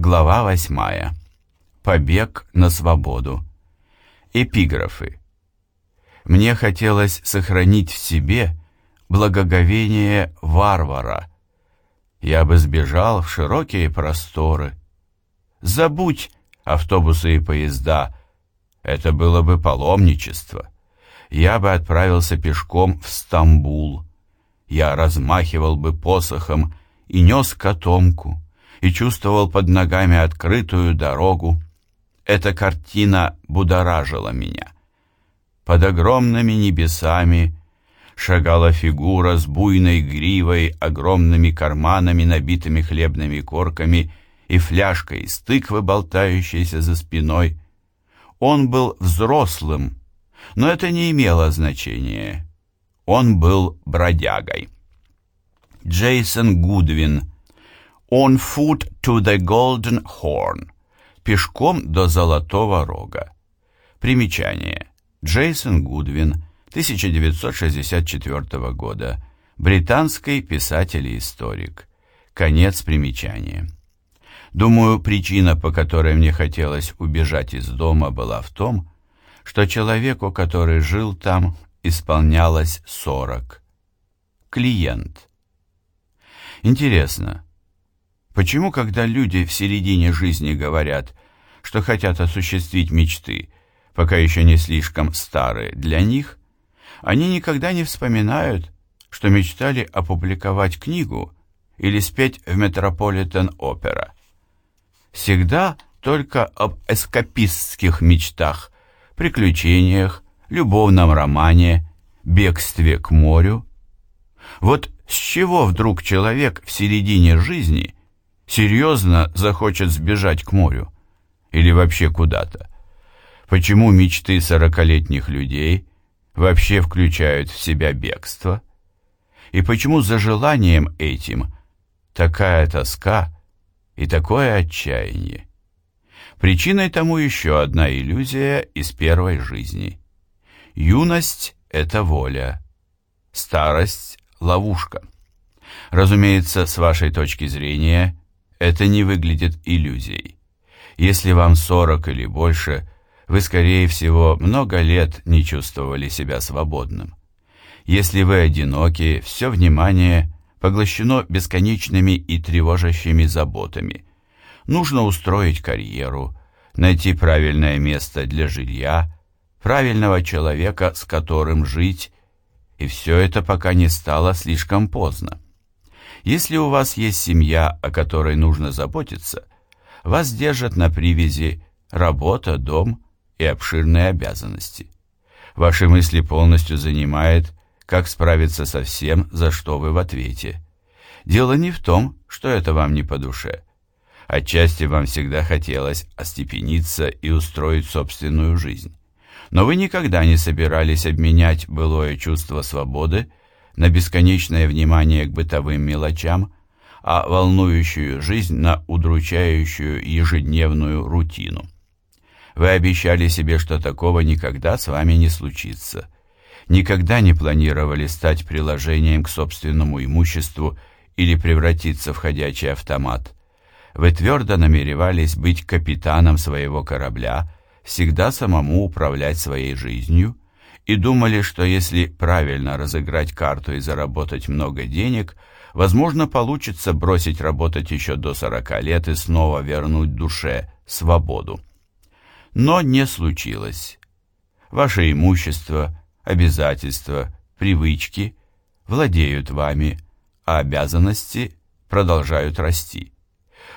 Глава восьмая. Побег на свободу. Эпиграфы. Мне хотелось сохранить в себе благоговение варвара. Я бы сбежал в широкие просторы. Забудь автобусы и поезда. Это было бы паломничество. Я бы отправился пешком в Стамбул. Я размахивал бы посохом и нес котомку, и чувствовал под ногами открытую дорогу. Эта картина будоражила меня. Под огромными небесами шагала фигура с буйной гривой, огромными карманами, набитыми хлебными корками и фляжкой из тыквы, болтающейся за спиной. Он был взрослым, но это не имело значения. Он был бродягой. Джейсон Гудвин «On foot to the Golden Horn» «Пешком до Золотого Рога». Примечание. Джейсон Гудвин, 1964 года. Британский писатель и историк. Конец примечания. Думаю, причина, по которой мне хотелось убежать из дома, была в том, что человеку, который жил там, исполнялось 40. Клиент. Интересно, почему, когда люди в середине жизни говорят, что хотят осуществить мечты, пока еще не слишком старые для них, они никогда не вспоминают, что мечтали опубликовать книгу или спеть в Метрополитен-опера. Всегда только об эскапистских мечтах, приключениях, любовном романе, бегстве к морю. Вот с чего вдруг человек в середине жизни серьезно захочет сбежать к морю? Или вообще куда-то? Почему мечты сорокалетних людей вообще включают в себя бегство? И почему за желанием этим такая тоска и такое отчаяние? Причиной тому еще одна иллюзия из первой жизни. Юность — это воля, старость ловушка. Разумеется, с вашей точки зрения, это не выглядит иллюзией. Если вам 40 или больше, вы, скорее всего, много лет не чувствовали себя свободным. Если вы одиноки, все внимание поглощено бесконечными и тревожащими заботами. Нужно устроить карьеру, найти правильное место для жилья, правильного человека, с которым жить, и все это пока не стало слишком поздно. Если у вас есть семья, о которой нужно заботиться, вас держат на привязи работа, дом и обширные обязанности. Ваши мысли полностью занимает, как справиться со всем, за что вы в ответе. Дело не в том, что это вам не по душе. Отчасти вам всегда хотелось остепениться и устроить собственную жизнь но вы никогда не собирались обменять былое чувство свободы на бесконечное внимание к бытовым мелочам, а волнующую жизнь на удручающую ежедневную рутину. Вы обещали себе, что такого никогда с вами не случится. Никогда не планировали стать приложением к собственному имуществу или превратиться в ходячий автомат. Вы твердо намеревались быть капитаном своего корабля – всегда самому управлять своей жизнью и думали, что если правильно разыграть карту и заработать много денег, возможно, получится бросить работать еще до 40 лет и снова вернуть душе свободу. Но не случилось. Ваше имущество, обязательства, привычки владеют вами, а обязанности продолжают расти.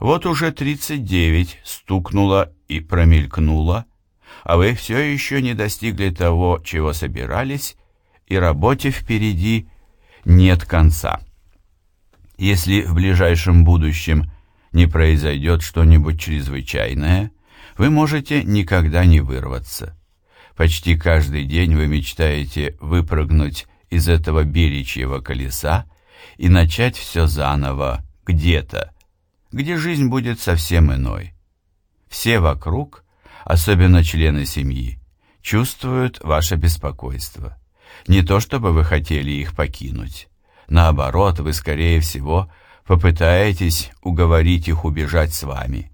Вот уже 39 стукнуло и промелькнуло, а вы все еще не достигли того, чего собирались, и работе впереди нет конца. Если в ближайшем будущем не произойдет что-нибудь чрезвычайное, вы можете никогда не вырваться. Почти каждый день вы мечтаете выпрыгнуть из этого беречьего колеса и начать все заново, где-то, где жизнь будет совсем иной. Все вокруг особенно члены семьи, чувствуют ваше беспокойство. Не то чтобы вы хотели их покинуть. Наоборот, вы, скорее всего, попытаетесь уговорить их убежать с вами.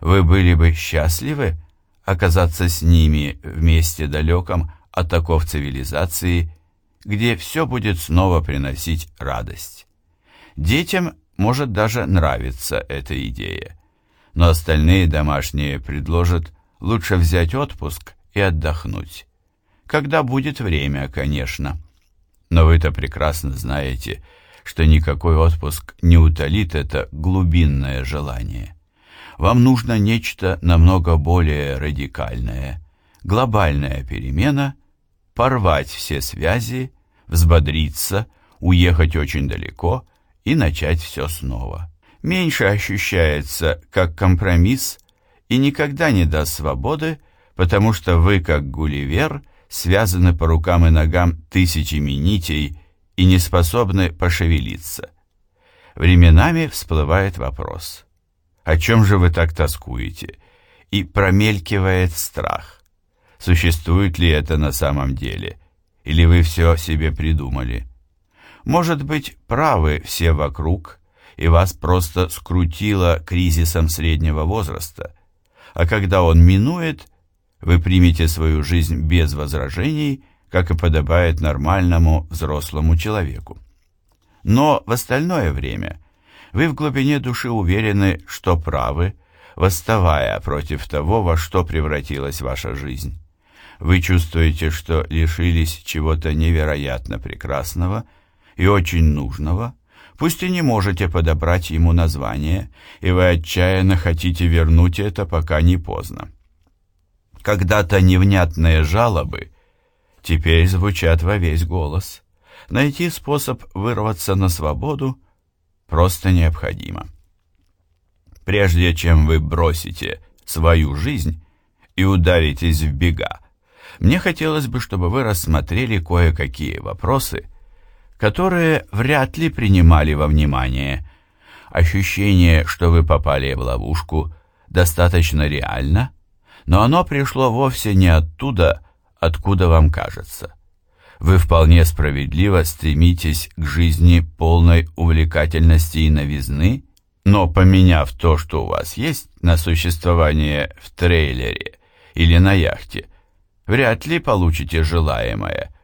вы были бы счастливы оказаться с ними в далеком от оков цивилизации, где все будет снова приносить радость. Детям может даже нравиться эта идея, но остальные домашние предложат лучше взять отпуск и отдохнуть. Когда будет время, конечно. Но вы-то прекрасно знаете, что никакой отпуск не утолит это глубинное желание. Вам нужно нечто намного более радикальное, глобальная перемена, порвать все связи, взбодриться, уехать очень далеко и начать все снова. Меньше ощущается как компромисс и никогда не даст свободы, потому что вы, как Гулливер, связаны по рукам и ногам тысячами нитей и не способны пошевелиться. Временами всплывает вопрос, о чем же вы так тоскуете? И промелькивает страх. Существует ли это на самом деле? Или вы все себе придумали? Может быть, правы все вокруг, и вас просто скрутило кризисом среднего возраста, а когда он минует, вы примете свою жизнь без возражений, как и подобает нормальному взрослому человеку. Но в остальное время вы в глубине души уверены, что правы, восставая против того, во что превратилась ваша жизнь. Вы чувствуете, что лишились чего-то невероятно прекрасного и очень нужного, пусть и не можете подобрать ему название, и вы отчаянно хотите вернуть это, пока не поздно. Когда-то невнятные жалобы теперь звучат во весь голос. Найти способ вырваться на свободу просто необходимо. Прежде чем вы бросите свою жизнь и ударитесь в бега, мне хотелось бы, чтобы вы рассмотрели кое-какие вопросы, которые вряд ли принимали во внимание. Ощущение, что вы попали в ловушку, достаточно реально, но оно пришло вовсе не оттуда, откуда вам кажется. Вы вполне справедливо стремитесь к жизни полной увлекательности и новизны, но поменяв то, что у вас есть, на существование в трейлере или на яхте, вряд ли получите желаемое.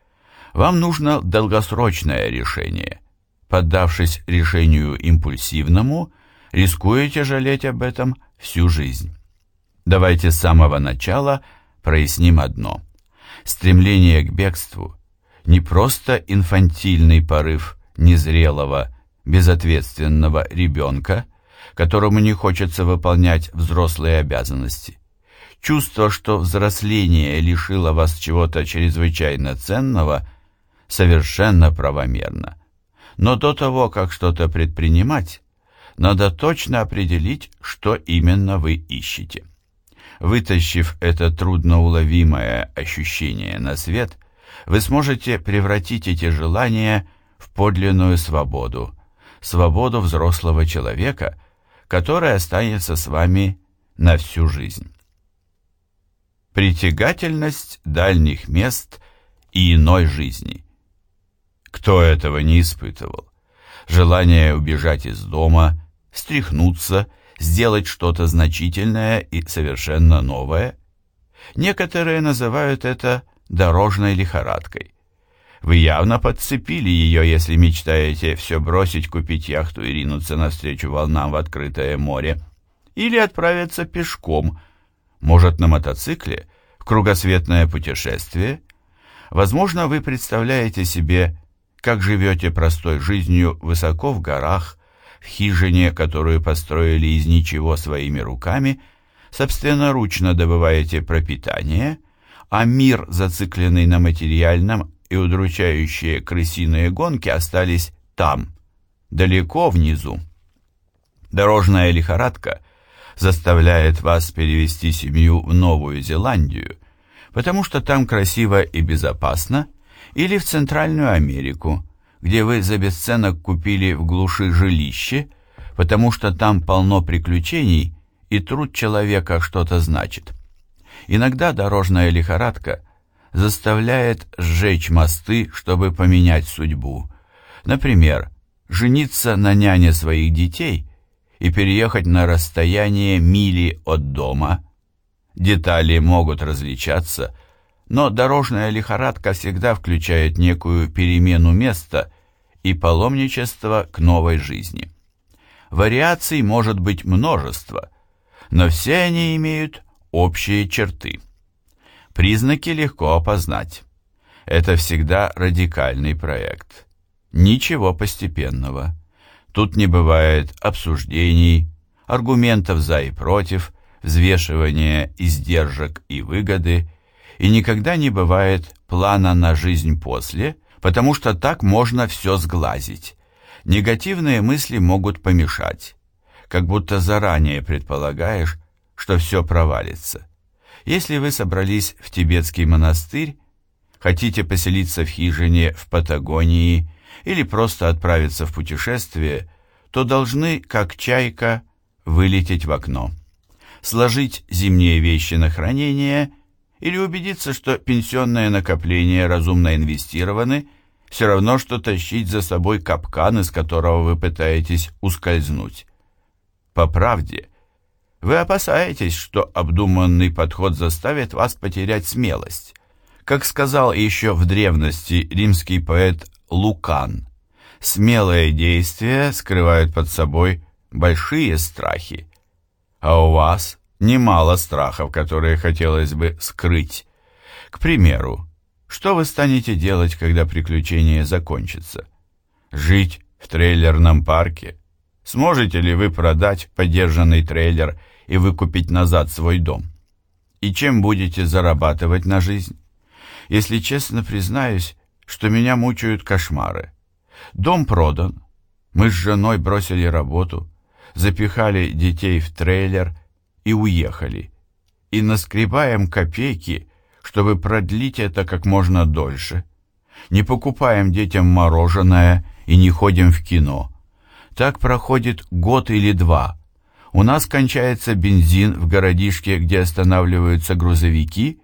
Вам нужно долгосрочное решение. Поддавшись решению импульсивному, рискуете жалеть об этом всю жизнь. Давайте с самого начала проясним одно. Стремление к бегству – не просто инфантильный порыв незрелого, безответственного ребенка, которому не хочется выполнять взрослые обязанности. Чувство, что взросление лишило вас чего-то чрезвычайно ценного, совершенно правомерно. Но до того, как что-то предпринимать, надо точно определить, что именно вы ищете. Вытащив это трудноуловимое ощущение на свет, вы сможете превратить эти желания в подлинную свободу, свободу взрослого человека, которая останется с вами на всю жизнь. Притягательность дальних мест и иной жизни. Кто этого не испытывал? Желание убежать из дома, стряхнуться – сделать что-то значительное и совершенно новое. Некоторые называют это дорожной лихорадкой. Вы явно подцепили ее, если мечтаете все бросить, купить яхту и ринуться навстречу волнам в открытое море. Или отправиться пешком, может, на мотоцикле, в кругосветное путешествие. Возможно, вы представляете себе, как живете простой жизнью высоко в горах, в хижине, которую построили из ничего своими руками, собственноручно добываете пропитание, а мир, зацикленный на материальном и удручающие крысиные гонки остались там, далеко внизу. Дорожная лихорадка заставляет вас перевести семью в Новую Зеландию, потому что там красиво и безопасно, или в Центральную Америку, где вы за бесценок купили в глуши жилище, потому что там полно приключений, и труд человека что-то значит. Иногда дорожная лихорадка заставляет сжечь мосты, чтобы поменять судьбу. Например, жениться на няне своих детей и переехать на расстояние мили от дома. Детали могут различаться, но дорожная лихорадка всегда включает некую перемену места и паломничество к новой жизни. Вариаций может быть множество, но все они имеют общие черты. Признаки легко опознать. Это всегда радикальный проект. Ничего постепенного. Тут не бывает обсуждений, аргументов за и против, взвешивания издержек и выгоды, и никогда не бывает плана на жизнь после, потому что так можно все сглазить. Негативные мысли могут помешать, как будто заранее предполагаешь, что все провалится. Если вы собрались в тибетский монастырь, хотите поселиться в хижине в Патагонии или просто отправиться в путешествие, то должны, как чайка, вылететь в окно, сложить зимние вещи на хранение или убедиться, что пенсионные накопления разумно инвестированы, все равно, что тащить за собой капкан, из которого вы пытаетесь ускользнуть. По правде, вы опасаетесь, что обдуманный подход заставит вас потерять смелость. Как сказал еще в древности римский поэт Лукан, смелые действия скрывают под собой большие страхи, а у вас немало страхов, которые хотелось бы скрыть. К примеру, что вы станете делать, когда приключение закончится? Жить в трейлерном парке? Сможете ли вы продать подержанный трейлер и выкупить назад свой дом? И чем будете зарабатывать на жизнь? Если честно признаюсь, что меня мучают кошмары. Дом продан. Мы с женой бросили работу, запихали детей в трейлер и уехали. И наскребаем копейки, чтобы продлить это как можно дольше. Не покупаем детям мороженое и не ходим в кино. Так проходит год или два. У нас кончается бензин в городишке, где останавливаются грузовики,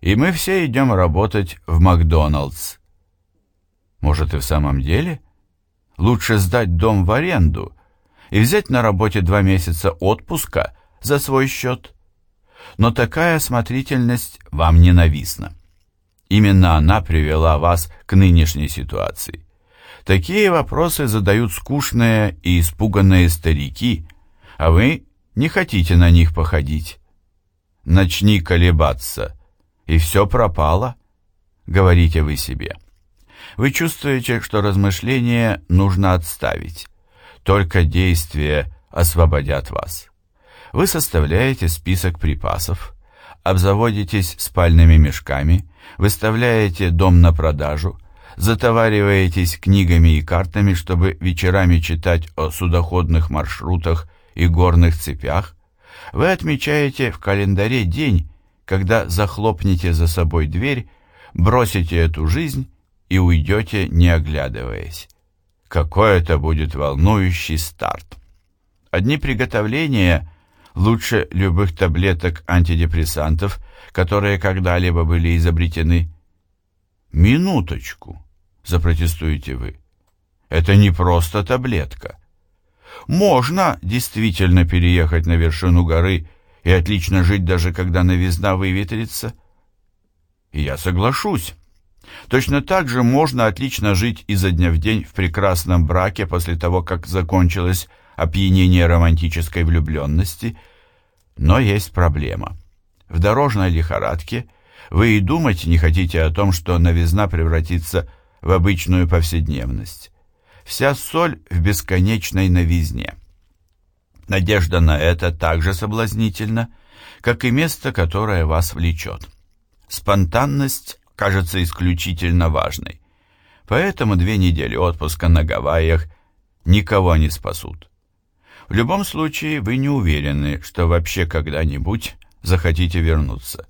и мы все идем работать в Макдоналдс. Может и в самом деле? Лучше сдать дом в аренду и взять на работе два месяца отпуска за свой счет. Но такая осмотрительность вам ненавистна. Именно она привела вас к нынешней ситуации. Такие вопросы задают скучные и испуганные старики, а вы не хотите на них походить. Начни колебаться, и все пропало, говорите вы себе. Вы чувствуете, что размышления нужно отставить. Только действия освободят вас. Вы составляете список припасов, обзаводитесь спальными мешками, выставляете дом на продажу, затовариваетесь книгами и картами, чтобы вечерами читать о судоходных маршрутах и горных цепях, вы отмечаете в календаре день, когда захлопнете за собой дверь, бросите эту жизнь и уйдете, не оглядываясь. Какой это будет волнующий старт! Одни приготовления лучше любых таблеток антидепрессантов, которые когда-либо были изобретены. Минуточку, запротестуете вы. Это не просто таблетка. Можно действительно переехать на вершину горы и отлично жить, даже когда новизна выветрится. И я соглашусь. Точно так же можно отлично жить изо дня в день в прекрасном браке после того, как закончилось опьянение романтической влюбленности. Но есть проблема. В дорожной лихорадке вы и думать не хотите о том, что новизна превратится в обычную повседневность. Вся соль в бесконечной новизне. Надежда на это так же соблазнительна, как и место, которое вас влечет. Спонтанность кажется исключительно важной. Поэтому две недели отпуска на Гавайях никого не спасут. В любом случае, вы не уверены, что вообще когда-нибудь захотите вернуться.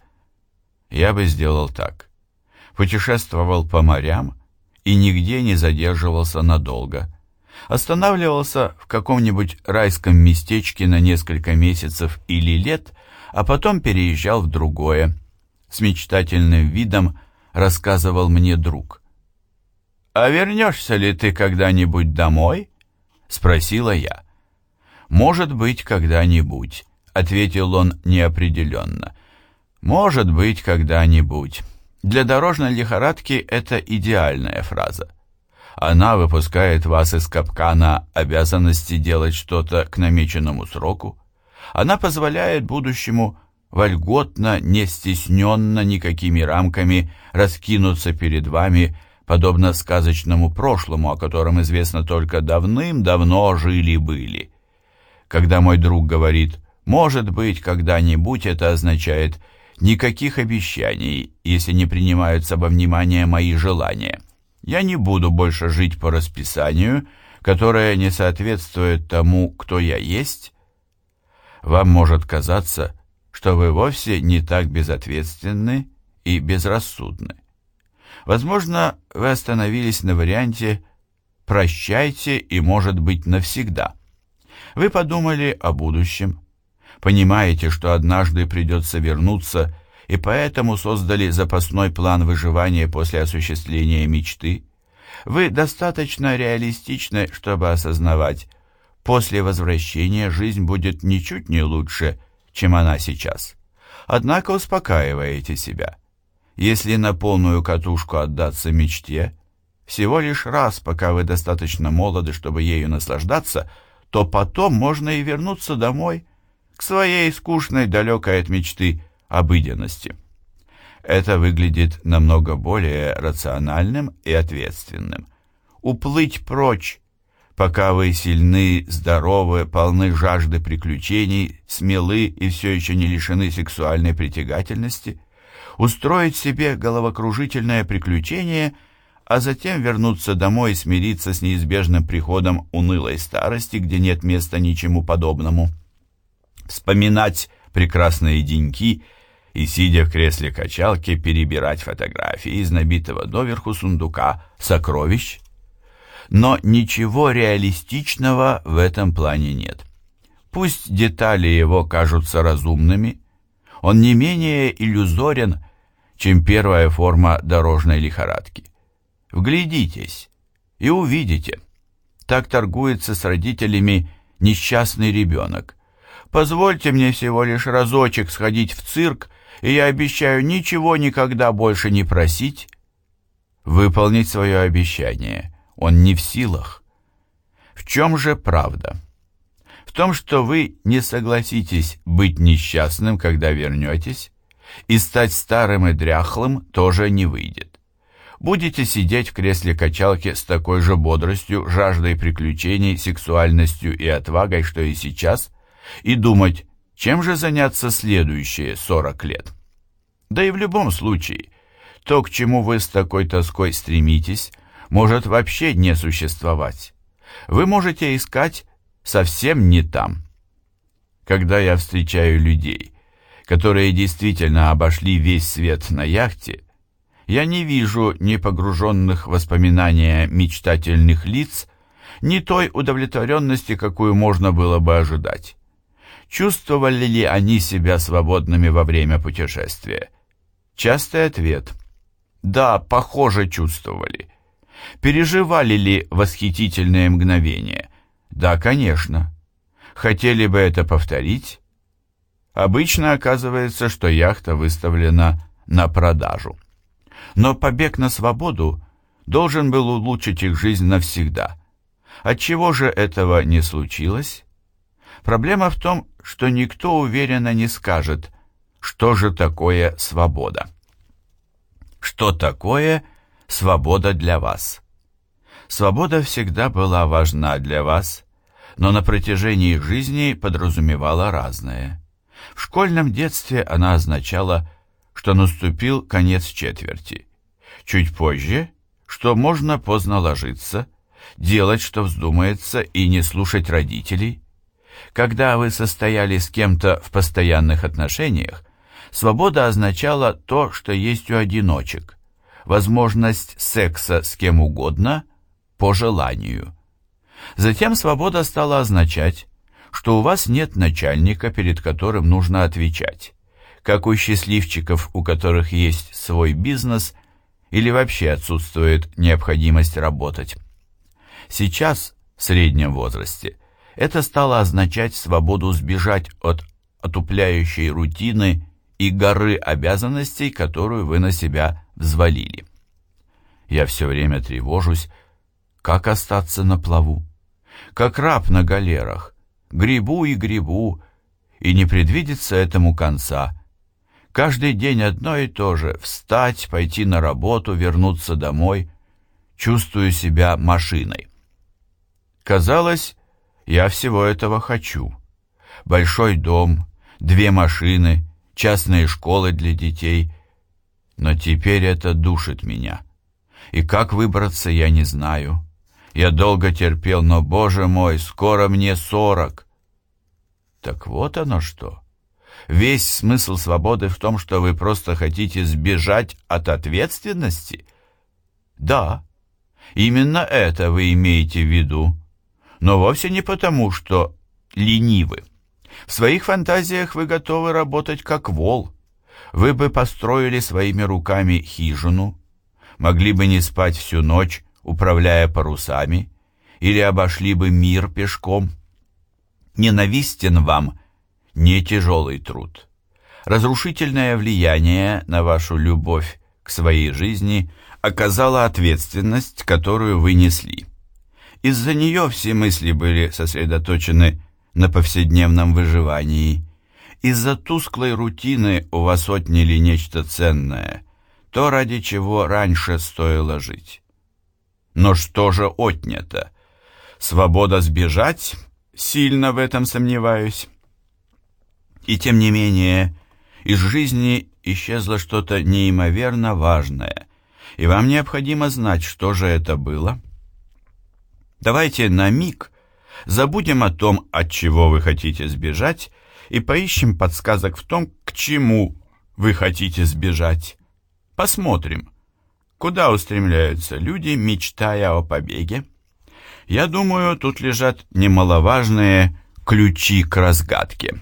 Я бы сделал так. Путешествовал по морям и нигде не задерживался надолго. Останавливался в каком-нибудь райском местечке на несколько месяцев или лет, а потом переезжал в другое. С мечтательным видом рассказывал мне друг. «А вернешься ли ты когда-нибудь домой?» — спросила я. «Может быть, когда-нибудь», — ответил он неопределенно. «Может быть, когда-нибудь». Для дорожной лихорадки это идеальная фраза. Она выпускает вас из капкана обязанности делать что-то к намеченному сроку. Она позволяет будущему вольготно, не стесненно никакими рамками раскинуться перед вами, подобно сказочному прошлому, о котором известно только давным-давно жили-были. Когда мой друг говорит «может быть, когда-нибудь» это означает «никаких обещаний, если не принимаются во внимание мои желания». Я не буду больше жить по расписанию, которое не соответствует тому, кто я есть. Вам может казаться, что вы вовсе не так безответственны и безрассудны. Возможно, вы остановились на варианте «прощайте и, может быть, навсегда». Вы подумали о будущем, понимаете, что однажды придется вернуться и поэтому создали запасной план выживания после осуществления мечты. Вы достаточно реалистичны, чтобы осознавать, после возвращения жизнь будет ничуть не лучше, чем она сейчас. Однако успокаиваете себя. Если на полную катушку отдаться мечте, всего лишь раз, пока вы достаточно молоды, чтобы ею наслаждаться, то потом можно и вернуться домой, к своей скучной, далекой от мечты, обыденности. Это выглядит намного более рациональным и ответственным. Уплыть прочь, пока вы сильны, здоровы, полны жажды приключений, смелы и все еще не лишены сексуальной притягательности, устроить себе головокружительное приключение, а затем вернуться домой и смириться с неизбежным приходом унылой старости, где нет места ничему подобному. Вспоминать прекрасные деньки – и, сидя в кресле качалки, перебирать фотографии из набитого доверху сундука сокровищ. Но ничего реалистичного в этом плане нет. Пусть детали его кажутся разумными, он не менее иллюзорен, чем первая форма дорожной лихорадки. Вглядитесь и увидите. Так торгуется с родителями несчастный ребенок. Позвольте мне всего лишь разочек сходить в цирк и я обещаю ничего никогда больше не просить, выполнить свое обещание он не в силах. В чем же правда? В том, что вы не согласитесь быть несчастным, когда вернетесь, и стать старым и дряхлым тоже не выйдет. Будете сидеть в кресле качалки с такой же бодростью, жаждой приключений, сексуальностью и отвагой, что и сейчас, и думать, чем же заняться следующие 40 лет? Да и в любом случае, то, к чему вы с такой тоской стремитесь, может вообще не существовать. Вы можете искать совсем не там. Когда я встречаю людей, которые действительно обошли весь свет на яхте, я не вижу ни погруженных воспоминания мечтательных лиц, ни той удовлетворенности, какую можно было бы ожидать. Чувствовали ли они себя свободными во время путешествия? Частый ответ. Да, похоже, чувствовали. Переживали ли восхитительные мгновения? Да, конечно. Хотели бы это повторить? Обычно оказывается, что яхта выставлена на продажу. Но побег на свободу должен был улучшить их жизнь навсегда. Отчего же этого не случилось? Проблема в том, что никто уверенно не скажет, что же такое свобода. Что такое свобода для вас? Свобода всегда была важна для вас, но на протяжении жизни подразумевала разное. В школьном детстве она означала, что наступил конец четверти. Чуть позже, что можно поздно ложиться, делать, что вздумается, и не слушать родителей – когда вы состояли с кем-то в постоянных отношениях, свобода означала то, что есть у одиночек, возможность секса с кем угодно по желанию. Затем свобода стала означать, что у вас нет начальника, перед которым нужно отвечать, как у счастливчиков, у которых есть свой бизнес или вообще отсутствует необходимость работать. Сейчас, в среднем возрасте, это стало означать свободу сбежать от отупляющей рутины и горы обязанностей, которую вы на себя взвалили. Я все время тревожусь, как остаться на плаву, как раб на галерах, грибу и грибу, и не предвидится этому конца. Каждый день одно и то же — встать, пойти на работу, вернуться домой. Чувствую себя машиной. Казалось, я всего этого хочу. Большой дом, две машины, частные школы для детей. Но теперь это душит меня. И как выбраться, я не знаю. Я долго терпел, но, боже мой, скоро мне сорок. Так вот оно что. Весь смысл свободы в том, что вы просто хотите сбежать от ответственности? Да, именно это вы имеете в виду. Но вовсе не потому, что ленивы. В своих фантазиях вы готовы работать как вол. Вы бы построили своими руками хижину, могли бы не спать всю ночь, управляя парусами, или обошли бы мир пешком. Ненавистен вам не тяжелый труд. Разрушительное влияние на вашу любовь к своей жизни оказала ответственность, которую вы несли. Из-за нее все мысли были сосредоточены на повседневном выживании. Из-за тусклой рутины у вас отняли нечто ценное, то, ради чего раньше стоило жить. Но что же отнято? Свобода сбежать? Сильно в этом сомневаюсь. И тем не менее, из жизни исчезло что-то неимоверно важное, и вам необходимо знать, что же это было. Давайте на миг забудем о том, от чего вы хотите сбежать, и поищем подсказок в том, к чему вы хотите сбежать. Посмотрим, куда устремляются люди, мечтая о побеге. Я думаю, тут лежат немаловажные ключи к разгадке.